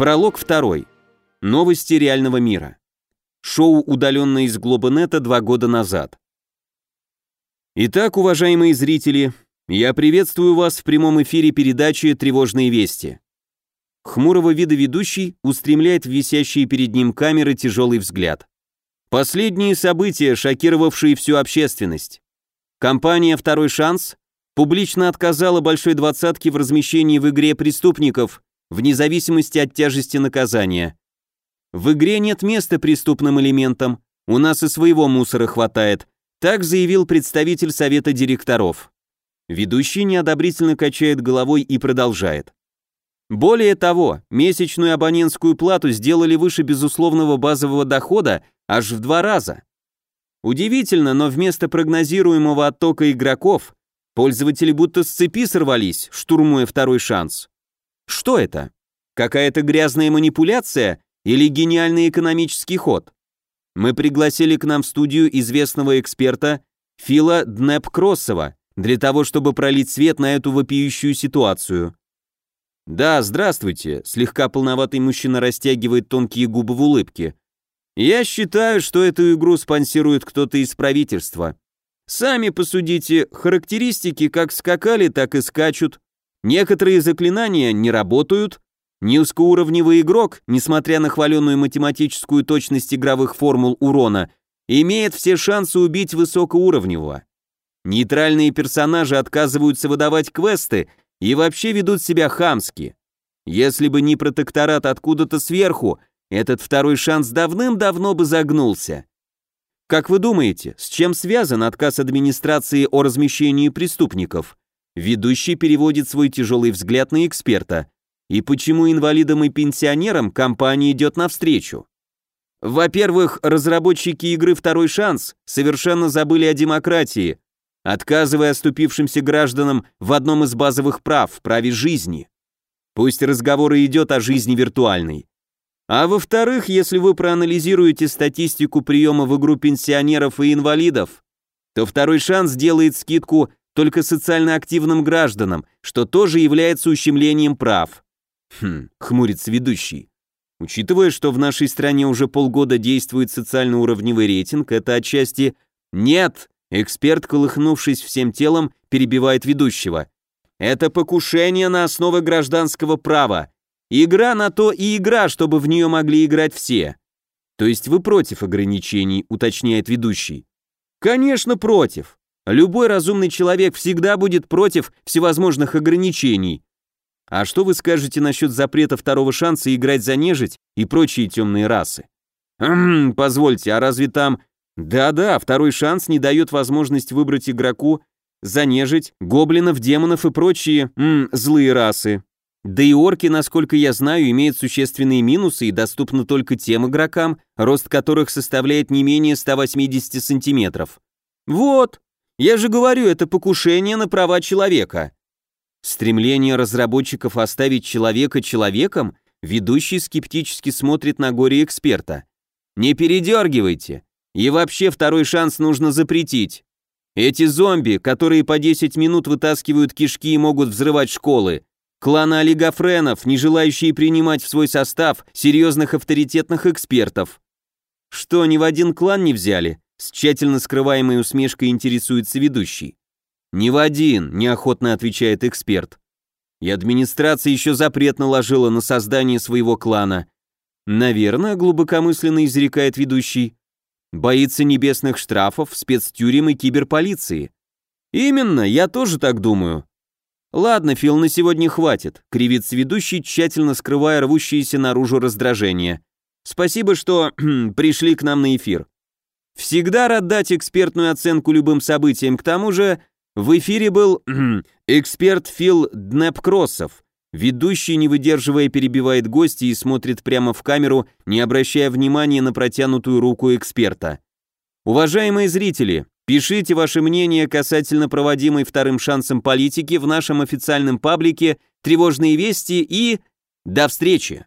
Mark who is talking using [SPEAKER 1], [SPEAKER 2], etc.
[SPEAKER 1] Пролог второй. Новости реального мира. Шоу, удаленное из Глобанета два года назад. Итак, уважаемые зрители, я приветствую вас в прямом эфире передачи «Тревожные вести». Хмурого вида ведущий устремляет в висящие перед ним камеры тяжелый взгляд. Последние события, шокировавшие всю общественность. Компания «Второй шанс» публично отказала Большой Двадцатке в размещении в игре преступников, вне зависимости от тяжести наказания. В игре нет места преступным элементам, у нас и своего мусора хватает, так заявил представитель совета директоров. Ведущий неодобрительно качает головой и продолжает. Более того, месячную абонентскую плату сделали выше безусловного базового дохода аж в два раза. Удивительно, но вместо прогнозируемого оттока игроков Пользователи будто с цепи сорвались, штурмуя второй шанс. Что это? Какая-то грязная манипуляция или гениальный экономический ход? Мы пригласили к нам в студию известного эксперта Фила Днеп-Кроссова для того, чтобы пролить свет на эту вопиющую ситуацию. «Да, здравствуйте», — слегка полноватый мужчина растягивает тонкие губы в улыбке. «Я считаю, что эту игру спонсирует кто-то из правительства. Сами посудите, характеристики как скакали, так и скачут. Некоторые заклинания не работают. Низкоуровневый игрок, несмотря на хваленную математическую точность игровых формул урона, имеет все шансы убить высокоуровневого. Нейтральные персонажи отказываются выдавать квесты и вообще ведут себя хамски. Если бы не протекторат откуда-то сверху, этот второй шанс давным-давно бы загнулся. Как вы думаете, с чем связан отказ администрации о размещении преступников? Ведущий переводит свой тяжелый взгляд на эксперта. И почему инвалидам и пенсионерам компания идет навстречу? Во-первых, разработчики игры «Второй шанс» совершенно забыли о демократии, отказывая оступившимся гражданам в одном из базовых прав, праве жизни. Пусть разговор идет о жизни виртуальной. А во-вторых, если вы проанализируете статистику приема в игру пенсионеров и инвалидов, то второй шанс делает скидку только социально активным гражданам, что тоже является ущемлением прав. Хм, хмурится ведущий. Учитывая, что в нашей стране уже полгода действует социально-уровневый рейтинг, это отчасти «нет», эксперт, колыхнувшись всем телом, перебивает ведущего. Это покушение на основы гражданского права, Игра на то и игра, чтобы в нее могли играть все. То есть вы против ограничений, уточняет ведущий. Конечно, против. Любой разумный человек всегда будет против всевозможных ограничений. А что вы скажете насчет запрета второго шанса играть за нежить и прочие темные расы? Хм, позвольте, а разве там... Да-да, второй шанс не дает возможность выбрать игроку за нежить, гоблинов, демонов и прочие м, злые расы. Да и орки, насколько я знаю, имеют существенные минусы и доступны только тем игрокам, рост которых составляет не менее 180 сантиметров. Вот, я же говорю, это покушение на права человека. Стремление разработчиков оставить человека человеком, ведущий скептически смотрит на горе эксперта. Не передергивайте. И вообще второй шанс нужно запретить. Эти зомби, которые по 10 минут вытаскивают кишки и могут взрывать школы, клана олигофренов, не желающие принимать в свой состав серьезных авторитетных экспертов. Что, ни в один клан не взяли? С тщательно скрываемой усмешкой интересуется ведущий. «Ни в один», — неохотно отвечает эксперт. «И администрация еще запрет наложила на создание своего клана». «Наверное», — глубокомысленно изрекает ведущий. «Боится небесных штрафов, спецтюрем и киберполиции». «Именно, я тоже так думаю. «Ладно, Фил, на сегодня хватит», — кривится ведущий, тщательно скрывая рвущееся наружу раздражение. «Спасибо, что пришли к нам на эфир. Всегда рад дать экспертную оценку любым событиям, к тому же в эфире был эксперт Фил Днепкроссов. Ведущий, не выдерживая, перебивает гостя и смотрит прямо в камеру, не обращая внимания на протянутую руку эксперта. Уважаемые зрители, Пишите ваше мнение касательно проводимой вторым шансом политики в нашем официальном паблике «Тревожные вести» и до встречи!